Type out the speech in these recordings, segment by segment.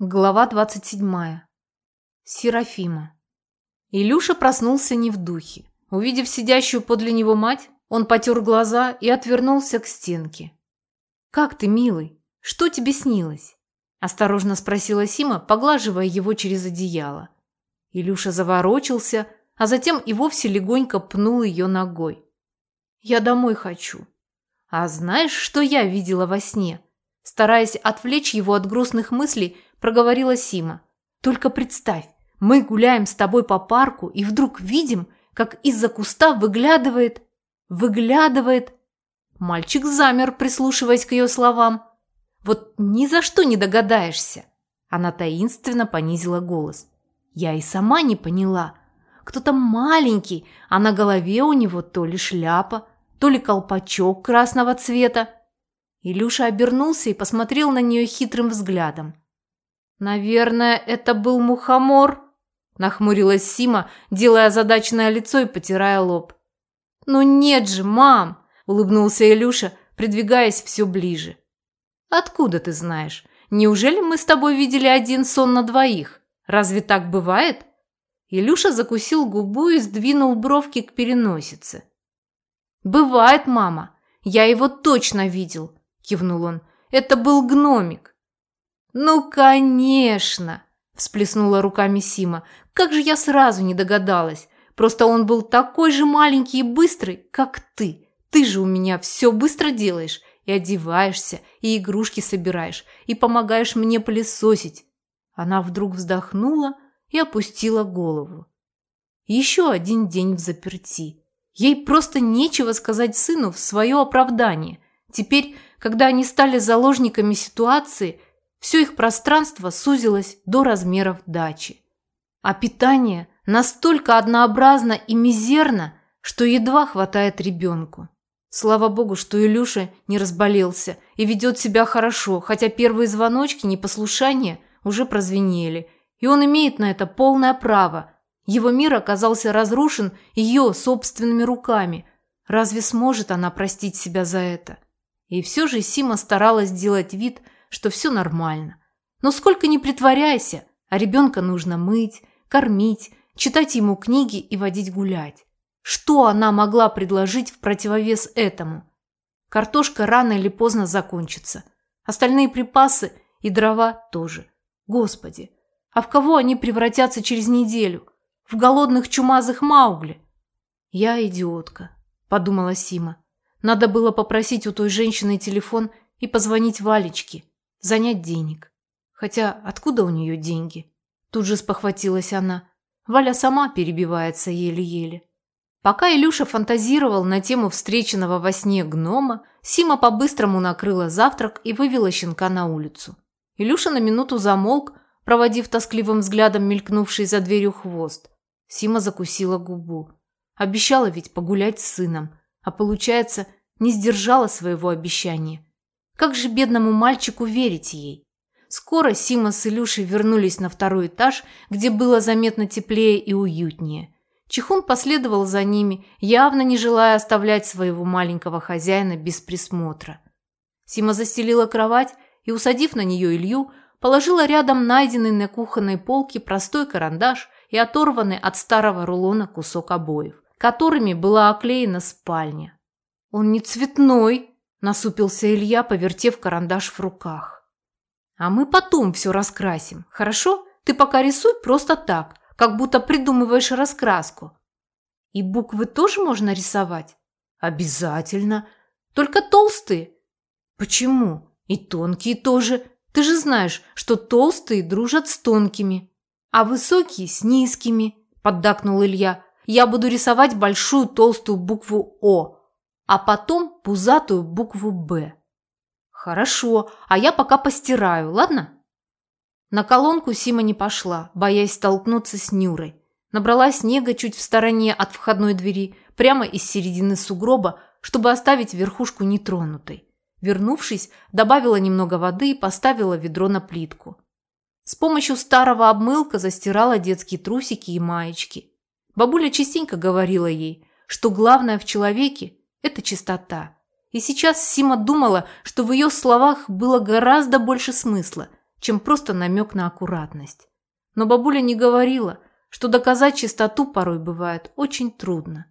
Глава 27. Серафима. Илюша проснулся не в духе. Увидев сидящую подле него мать, он потер глаза и отвернулся к стенке. «Как ты, милый? Что тебе снилось?» – осторожно спросила Сима, поглаживая его через одеяло. Илюша заворочился, а затем и вовсе легонько пнул ее ногой. «Я домой хочу». «А знаешь, что я видела во сне?» Стараясь отвлечь его от грустных мыслей, проговорила Сима. Только представь, мы гуляем с тобой по парку и вдруг видим, как из-за куста выглядывает... Выглядывает... Мальчик замер, прислушиваясь к ее словам. Вот ни за что не догадаешься. Она таинственно понизила голос. Я и сама не поняла. Кто-то маленький, а на голове у него то ли шляпа, то ли колпачок красного цвета. Илюша обернулся и посмотрел на нее хитрым взглядом. «Наверное, это был мухомор», – нахмурилась Сима, делая озадаченное лицо и потирая лоб. «Ну нет же, мам!» – улыбнулся Илюша, придвигаясь все ближе. «Откуда ты знаешь? Неужели мы с тобой видели один сон на двоих? Разве так бывает?» Илюша закусил губу и сдвинул бровки к переносице. «Бывает, мама. Я его точно видел», – кивнул он. «Это был гномик. «Ну, конечно!» – всплеснула руками Сима. «Как же я сразу не догадалась! Просто он был такой же маленький и быстрый, как ты. Ты же у меня все быстро делаешь. И одеваешься, и игрушки собираешь, и помогаешь мне пылесосить». Она вдруг вздохнула и опустила голову. Еще один день в заперти. Ей просто нечего сказать сыну в свое оправдание. Теперь, когда они стали заложниками ситуации – все их пространство сузилось до размеров дачи. А питание настолько однообразно и мизерно, что едва хватает ребенку. Слава богу, что Илюша не разболелся и ведет себя хорошо, хотя первые звоночки непослушания уже прозвенели, и он имеет на это полное право. Его мир оказался разрушен ее собственными руками. Разве сможет она простить себя за это? И все же Сима старалась сделать вид, что все нормально. Но сколько ни притворяйся, а ребенка нужно мыть, кормить, читать ему книги и водить гулять. Что она могла предложить в противовес этому? Картошка рано или поздно закончится. Остальные припасы и дрова тоже. Господи, а в кого они превратятся через неделю? В голодных чумазых Маугли? Я идиотка, подумала Сима. Надо было попросить у той женщины телефон и позвонить Валечке занять денег. Хотя откуда у нее деньги? Тут же спохватилась она. Валя сама перебивается еле-еле. Пока Илюша фантазировал на тему встреченного во сне гнома, Сима по-быстрому накрыла завтрак и вывела щенка на улицу. Илюша на минуту замолк, проводив тоскливым взглядом мелькнувший за дверью хвост. Сима закусила губу. Обещала ведь погулять с сыном, а получается, не сдержала своего обещания. Как же бедному мальчику верить ей? Скоро Сима с Илюшей вернулись на второй этаж, где было заметно теплее и уютнее. Чихун последовал за ними, явно не желая оставлять своего маленького хозяина без присмотра. Сима застелила кровать и, усадив на нее Илью, положила рядом найденный на кухонной полке простой карандаш и оторванный от старого рулона кусок обоев, которыми была оклеена спальня. «Он не цветной», Насупился Илья, повертев карандаш в руках. А мы потом все раскрасим, хорошо? Ты пока рисуй просто так, как будто придумываешь раскраску. И буквы тоже можно рисовать? Обязательно. Только толстые. Почему? И тонкие тоже. Ты же знаешь, что толстые дружат с тонкими, а высокие с низкими, поддакнул Илья. Я буду рисовать большую толстую букву О, а потом пузатую букву «Б». «Хорошо, а я пока постираю, ладно?» На колонку Сима не пошла, боясь столкнуться с Нюрой. Набрала снега чуть в стороне от входной двери, прямо из середины сугроба, чтобы оставить верхушку нетронутой. Вернувшись, добавила немного воды и поставила ведро на плитку. С помощью старого обмылка застирала детские трусики и маечки. Бабуля частенько говорила ей, что главное в человеке это чистота. И сейчас Сима думала, что в ее словах было гораздо больше смысла. чем просто намек на аккуратность. Но бабуля не говорила, что доказать чистоту порой бывает очень трудно.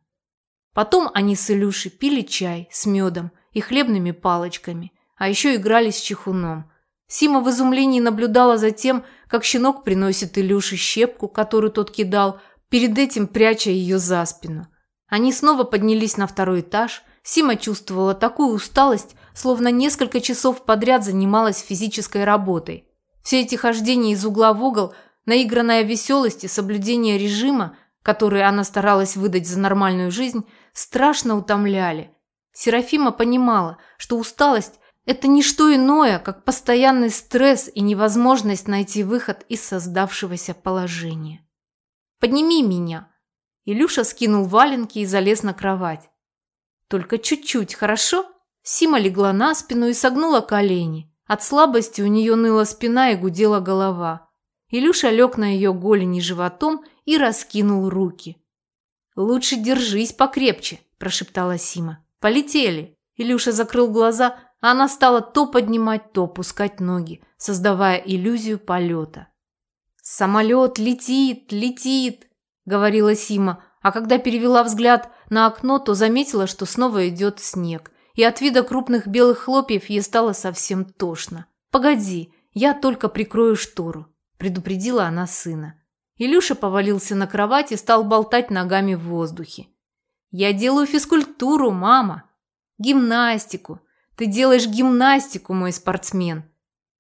Потом они с Илюшей пили чай с медом и хлебными палочками, а еще играли с чехуном. Сима в изумлении наблюдала за тем, как щенок приносит Илюше щепку, которую тот кидал, перед этим пряча ее за спину. Они снова поднялись на второй этаж. Сима чувствовала такую усталость, словно несколько часов подряд занималась физической работой. Все эти хождения из угла в угол, наигранная веселость и соблюдение режима, который она старалась выдать за нормальную жизнь, страшно утомляли. Серафима понимала, что усталость – это не что иное, как постоянный стресс и невозможность найти выход из создавшегося положения. «Подними меня!» Илюша скинул валенки и залез на кровать. «Только чуть-чуть, хорошо?» Сима легла на спину и согнула колени. От слабости у нее ныла спина и гудела голова. Илюша лег на ее голени животом и раскинул руки. «Лучше держись покрепче», – прошептала Сима. «Полетели». Илюша закрыл глаза, а она стала то поднимать, то опускать ноги, создавая иллюзию полета. «Самолет летит, летит», – говорила Сима, а когда перевела взгляд на окно, то заметила, что снова идет снег, и от вида крупных белых хлопьев ей стало совсем тошно. «Погоди, я только прикрою штору», – предупредила она сына. Илюша повалился на кровать и стал болтать ногами в воздухе. «Я делаю физкультуру, мама!» «Гимнастику! Ты делаешь гимнастику, мой спортсмен!»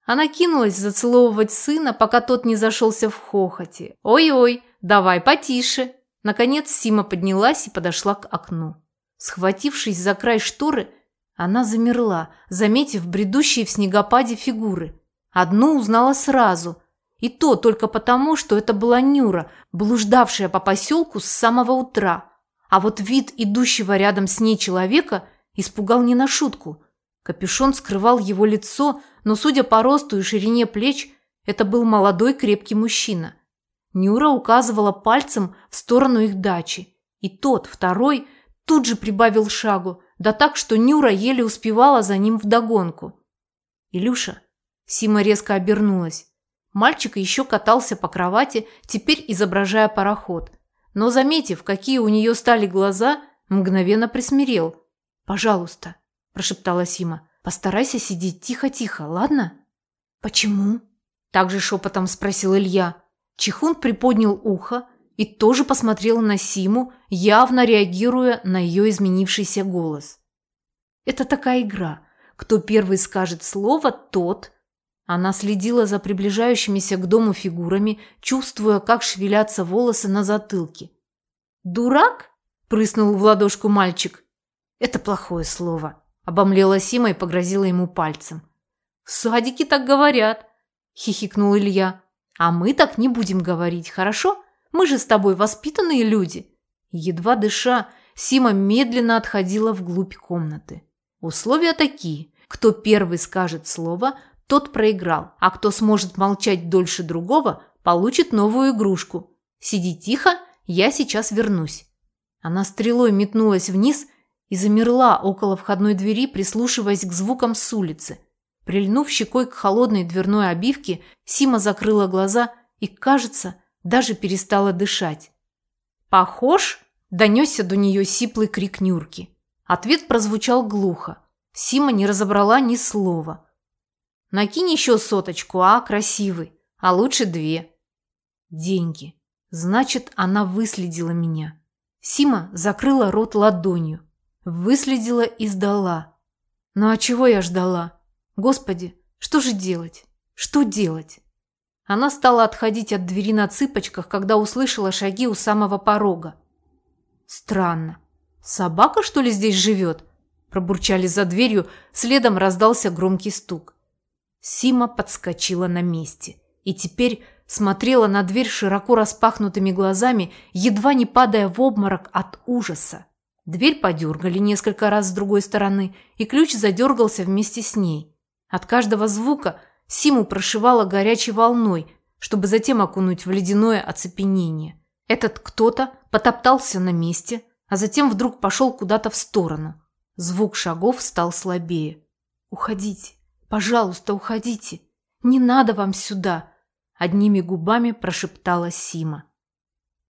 Она кинулась зацеловывать сына, пока тот не зашелся в хохоте. «Ой-ой, давай потише!» Наконец Сима поднялась и подошла к окну. Схватившись за край шторы, она замерла, заметив бредущие в снегопаде фигуры. Одну узнала сразу – и то только потому, что это была Нюра, блуждавшая по поселку с самого утра. А вот вид идущего рядом с ней человека испугал не на шутку. Капюшон скрывал его лицо, но, судя по росту и ширине плеч, это был молодой крепкий мужчина. Нюра указывала пальцем в сторону их дачи. И тот, второй, тут же прибавил шагу, да так, что Нюра еле успевала за ним вдогонку. «Илюша?» Сима резко обернулась. Мальчик еще катался по кровати, теперь изображая пароход. Но, заметив, какие у нее стали глаза, мгновенно присмирел. «Пожалуйста», – прошептала Сима, – «постарайся сидеть тихо-тихо, ладно?» «Почему?» – также шепотом спросил Илья. Чихун приподнял ухо и тоже посмотрел на Симу, явно реагируя на ее изменившийся голос. «Это такая игра. Кто первый скажет слово, тот...» Она следила за приближающимися к дому фигурами, чувствуя, как шевелятся волосы на затылке. «Дурак?» – прыснул в ладошку мальчик. «Это плохое слово», – обомлела Сима и погрозила ему пальцем. «В садике так говорят», – хихикнул Илья. «А мы так не будем говорить, хорошо? Мы же с тобой воспитанные люди». Едва дыша, Сима медленно отходила вглубь комнаты. Условия такие. Кто первый скажет слово, тот проиграл, а кто сможет молчать дольше другого, получит новую игрушку. Сиди тихо, я сейчас вернусь. Она стрелой метнулась вниз и замерла около входной двери, прислушиваясь к звукам с улицы. Прильнув щекой к холодной дверной обивке, Сима закрыла глаза и, кажется, даже перестала дышать. «Похож?» – донесся до нее сиплый крик Нюрки. Ответ прозвучал глухо. Сима не разобрала ни слова – Накинь еще соточку, а, красивый, а лучше две. Деньги. Значит, она выследила меня. Сима закрыла рот ладонью. Выследила и сдала. Ну а чего я ждала? Господи, что же делать? Что делать? Она стала отходить от двери на цыпочках, когда услышала шаги у самого порога. Странно. Собака, что ли, здесь живет? Пробурчали за дверью, следом раздался громкий стук. Сима подскочила на месте и теперь смотрела на дверь широко распахнутыми глазами, едва не падая в обморок от ужаса. Дверь подергали несколько раз с другой стороны, и ключ задергался вместе с ней. От каждого звука Симу прошивала горячей волной, чтобы затем окунуть в ледяное оцепенение. Этот кто-то потоптался на месте, а затем вдруг пошел куда-то в сторону. Звук шагов стал слабее. «Уходите! Пожалуйста, уходите. Не надо вам сюда!» Одними губами прошептала Сима.